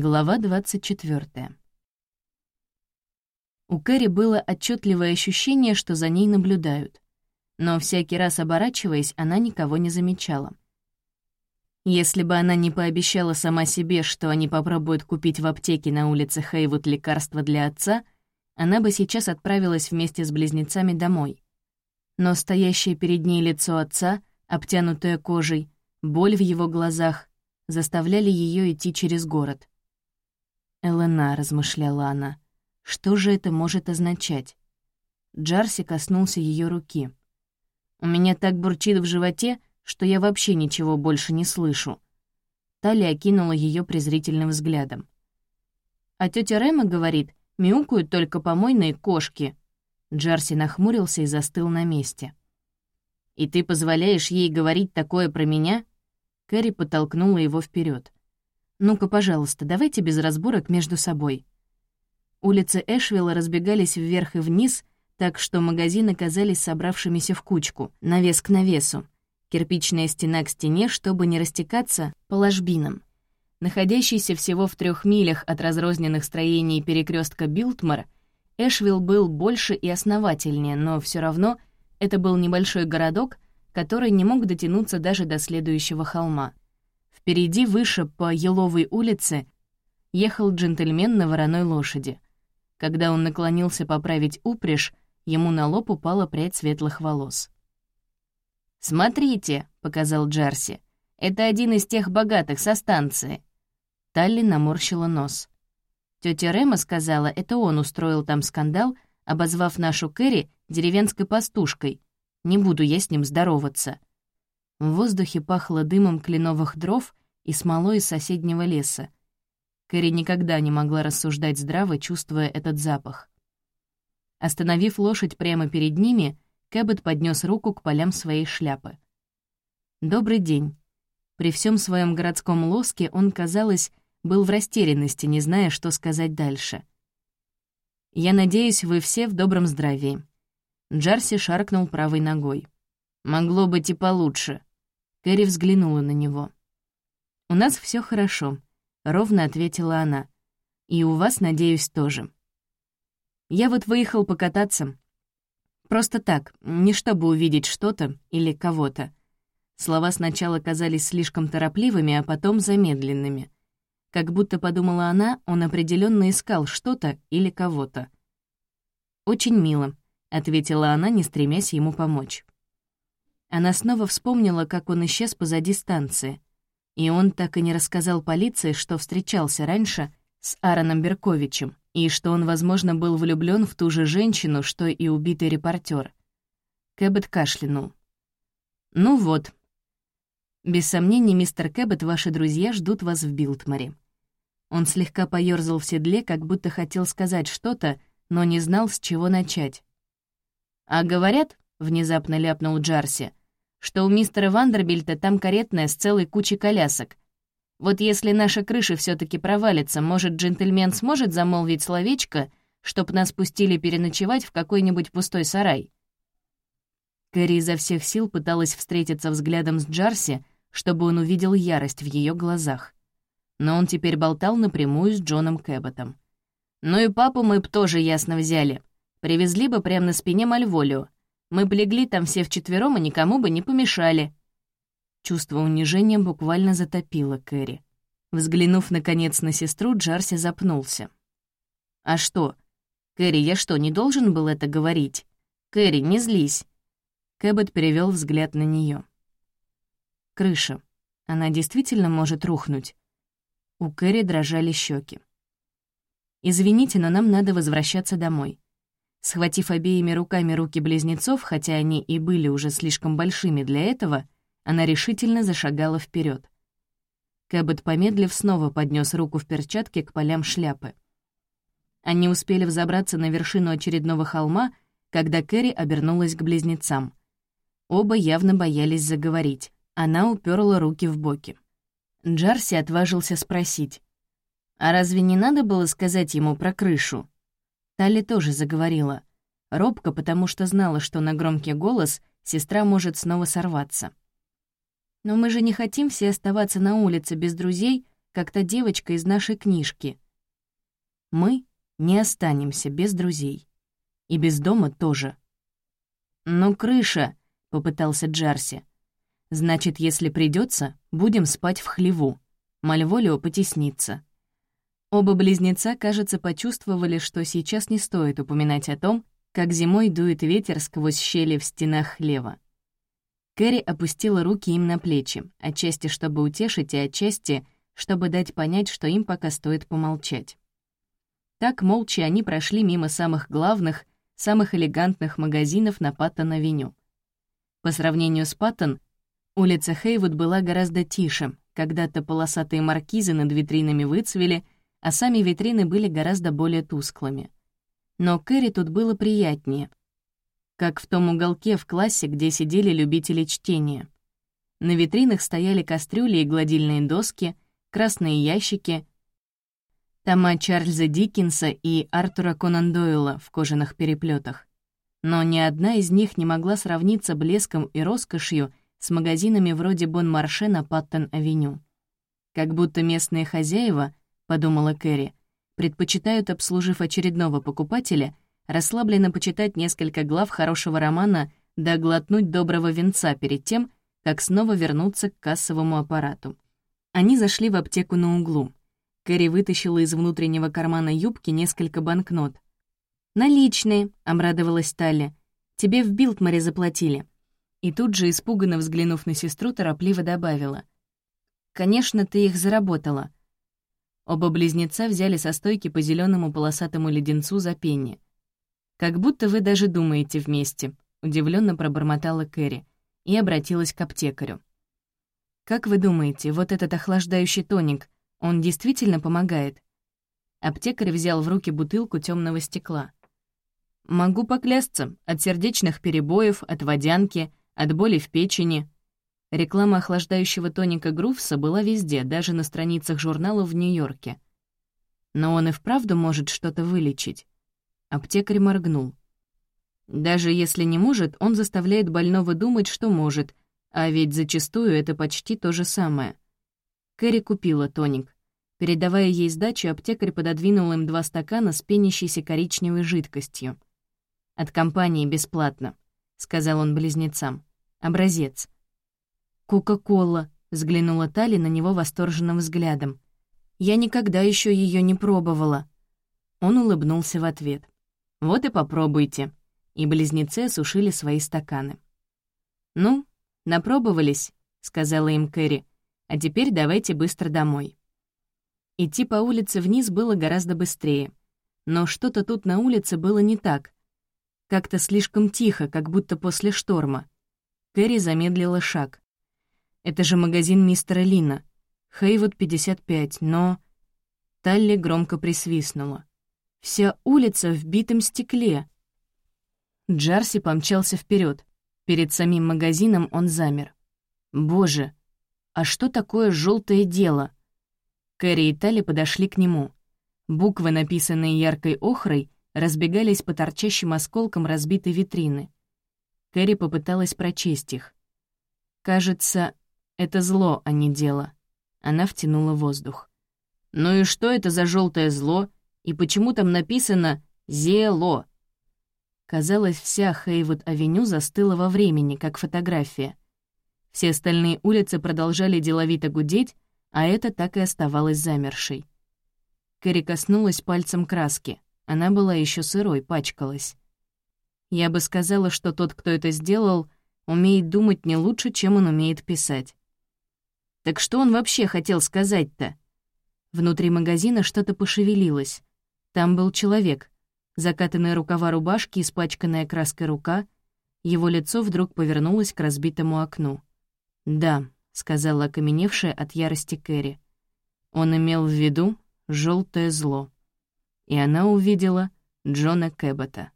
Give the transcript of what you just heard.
Глава 24. У Кэрри было отчетливое ощущение, что за ней наблюдают. Но всякий раз оборачиваясь, она никого не замечала. Если бы она не пообещала сама себе, что они попробуют купить в аптеке на улице Хейвуд лекарства для отца, она бы сейчас отправилась вместе с близнецами домой. Но стоящее перед ней лицо отца, обтянутое кожей, боль в его глазах, заставляли ее идти через город. «Элена», — размышляла она, — «что же это может означать?» Джарси коснулся ее руки. «У меня так бурчит в животе, что я вообще ничего больше не слышу». Талия окинула ее презрительным взглядом. «А тетя Рема говорит, мяукают только помойные кошки». Джарси нахмурился и застыл на месте. «И ты позволяешь ей говорить такое про меня?» Кэрри подтолкнула его вперед. «Ну-ка, пожалуйста, давайте без разборок между собой». Улицы Эшвилла разбегались вверх и вниз, так что магазины казались собравшимися в кучку, навес к навесу, кирпичная стена к стене, чтобы не растекаться по ложбинам. Находящийся всего в трех милях от разрозненных строений перекрестка Билтмар, Эшвилл был больше и основательнее, но все равно это был небольшой городок, который не мог дотянуться даже до следующего холма. Впереди, выше, по Еловой улице, ехал джентльмен на вороной лошади. Когда он наклонился поправить упряжь, ему на лоб упала прядь светлых волос. «Смотрите», — показал Джерси, — «это один из тех богатых со станции». Талли наморщила нос. Тётя Рема сказала, это он устроил там скандал, обозвав нашу Кэрри деревенской пастушкой. Не буду я с ним здороваться. В воздухе пахло дымом кленовых дров и смолой из соседнего леса. Кэрри никогда не могла рассуждать здраво, чувствуя этот запах. Остановив лошадь прямо перед ними, Кэббет поднес руку к полям своей шляпы. «Добрый день». При всем своем городском лоске он, казалось, был в растерянности, не зная, что сказать дальше. «Я надеюсь, вы все в добром здравии». Джарси шаркнул правой ногой. «Могло быть и получше», Кэрри взглянула на него. «У нас все хорошо», — ровно ответила она. «И у вас, надеюсь, тоже». «Я вот выехал покататься. Просто так, не чтобы увидеть что-то или кого-то». Слова сначала казались слишком торопливыми, а потом замедленными. Как будто, подумала она, он определенно искал что-то или кого-то. «Очень мило», — ответила она, не стремясь ему помочь. Она снова вспомнила, как он исчез позади станции. И он так и не рассказал полиции, что встречался раньше с Аароном Берковичем, и что он, возможно, был влюблён в ту же женщину, что и убитый репортер. Кэббет кашлянул. «Ну вот. Без сомнений, мистер Кэббет, ваши друзья ждут вас в Билтморе». Он слегка поёрзал в седле, как будто хотел сказать что-то, но не знал, с чего начать. «А говорят, — внезапно ляпнул Джарси, что у мистера Вандербильта там каретная с целой кучей колясок. Вот если наша крыша все таки провалится, может, джентльмен сможет замолвить словечко, чтоб нас пустили переночевать в какой-нибудь пустой сарай?» Кэрри изо всех сил пыталась встретиться взглядом с Джарси, чтобы он увидел ярость в ее глазах. Но он теперь болтал напрямую с Джоном Кэбботом. «Ну и папу мы б тоже ясно взяли. Привезли бы прямо на спине Мальволио. Мы бы легли там все вчетвером и никому бы не помешали». Чувство унижения буквально затопило Кэрри. Взглянув, наконец, на сестру, Джарси запнулся. «А что? Кэрри, я что, не должен был это говорить? Кэрри, не злись!» Кэббет перевел взгляд на нее. «Крыша. Она действительно может рухнуть?» У Кэрри дрожали щеки. «Извините, но нам надо возвращаться домой. Схватив обеими руками руки близнецов, хотя они и были уже слишком большими для этого, она решительно зашагала вперед. Кэббет, помедлив, снова поднес руку в перчатке к полям шляпы. Они успели взобраться на вершину очередного холма, когда Кэрри обернулась к близнецам. Оба явно боялись заговорить. Она уперла руки в боки. Джарси отважился спросить. «А разве не надо было сказать ему про крышу?» Талли тоже заговорила. Робко, потому что знала, что на громкий голос сестра может снова сорваться. «Но мы же не хотим все оставаться на улице без друзей как та девочка из нашей книжки. Мы не останемся без друзей. И без дома тоже. «Ну, крыша», — попытался Джарси. «Значит, если придется, будем спать в хлеву. Мальволио потеснится». Оба близнеца, кажется, почувствовали, что сейчас не стоит упоминать о том, как зимой дует ветер сквозь щели в стенах хлева. Кэрри опустила руки им на плечи, отчасти чтобы утешить, и отчасти, чтобы дать понять, что им пока стоит помолчать. Так, молча, они прошли мимо самых главных, самых элегантных магазинов на Паттон-авеню. По сравнению с Паттон, улица Хейвуд была гораздо тише, когда-то полосатые маркизы над витринами выцвели, а сами витрины были гораздо более тусклыми. Но Кэрри тут было приятнее, как в том уголке в классе, где сидели любители чтения. На витринах стояли кастрюли и гладильные доски, красные ящики, тома Чарльза Диккенса и Артура Конан Дойла в кожаных переплетах. Но ни одна из них не могла сравниться блеском и роскошью с магазинами вроде Бон-Марше на Паттон-авеню. Как будто местные хозяева, подумала Кэрри, предпочитают, обслужив очередного покупателя, расслабленно почитать несколько глав хорошего романа да глотнуть доброго венца перед тем, как снова вернуться к кассовому аппарату. Они зашли в аптеку на углу. Кэрри вытащила из внутреннего кармана юбки несколько банкнот. «Наличные», — обрадовалась Талли. «Тебе в Билтморе заплатили». И тут же, испуганно взглянув на сестру, торопливо добавила. «Конечно, ты их заработала». Оба близнеца взяли со стойки по зеленому полосатому леденцу за пенни. «Как будто вы даже думаете вместе», — удивленно пробормотала Кэрри и обратилась к аптекарю. «Как вы думаете, вот этот охлаждающий тоник, он действительно помогает?» Аптекарь взял в руки бутылку темного стекла. «Могу поклясться, от сердечных перебоев, от водянки, от боли в печени». Реклама охлаждающего тоника Грувса была везде, даже на страницах журнала в Нью-Йорке. Но он и вправду может что-то вылечить. Аптекарь моргнул. Даже если не может, он заставляет больного думать, что может, а ведь зачастую это почти то же самое. Кэрри купила тоник. Передавая ей сдачу, аптекарь пододвинул им два стакана с пенящейся коричневой жидкостью. «От компании бесплатно», — сказал он близнецам. «Образец». «Кока-кола», — взглянула Тали на него восторженным взглядом. «Я никогда еще ее не пробовала». Он улыбнулся в ответ. Вот и попробуйте». И близнецы осушили свои стаканы. «Ну, напробовались», — сказала им Кэрри. «А теперь давайте быстро домой». Идти по улице вниз было гораздо быстрее. Но что-то тут на улице было не так. Как-то слишком тихо, как будто после шторма. Кэрри замедлила шаг. «Это же магазин мистера Лина. Хейвуд 55, но...» Талли громко присвистнула. Вся улица в битом стекле. Джарси помчался вперед. Перед самим магазином он замер. «Боже, а что такое желтое дело?» Кэрри и Тали подошли к нему. Буквы, написанные яркой охрой, разбегались по торчащим осколкам разбитой витрины. Кэрри попыталась прочесть их. «Кажется, это зло, а не дело». Она втянула воздух. «Ну и что это за желтое зло?» И почему там написано «Зело»? Казалось, вся Хейвуд-авеню застыла во времени, как фотография. Все остальные улицы продолжали деловито гудеть, а это так и оставалось замершей. Кэрри коснулась пальцем краски. Она была еще сырой, пачкалась. Я бы сказала, что тот, кто это сделал, умеет думать не лучше, чем он умеет писать. Так что он вообще хотел сказать-то? Внутри магазина что-то пошевелилось. Там был человек. Закатанная рукава рубашки, испачканная краской рука. Его лицо вдруг повернулось к разбитому окну. «Да», — сказала окаменевшая от ярости Кэрри. Он имел в виду желтое зло. И она увидела Джона Кэббота.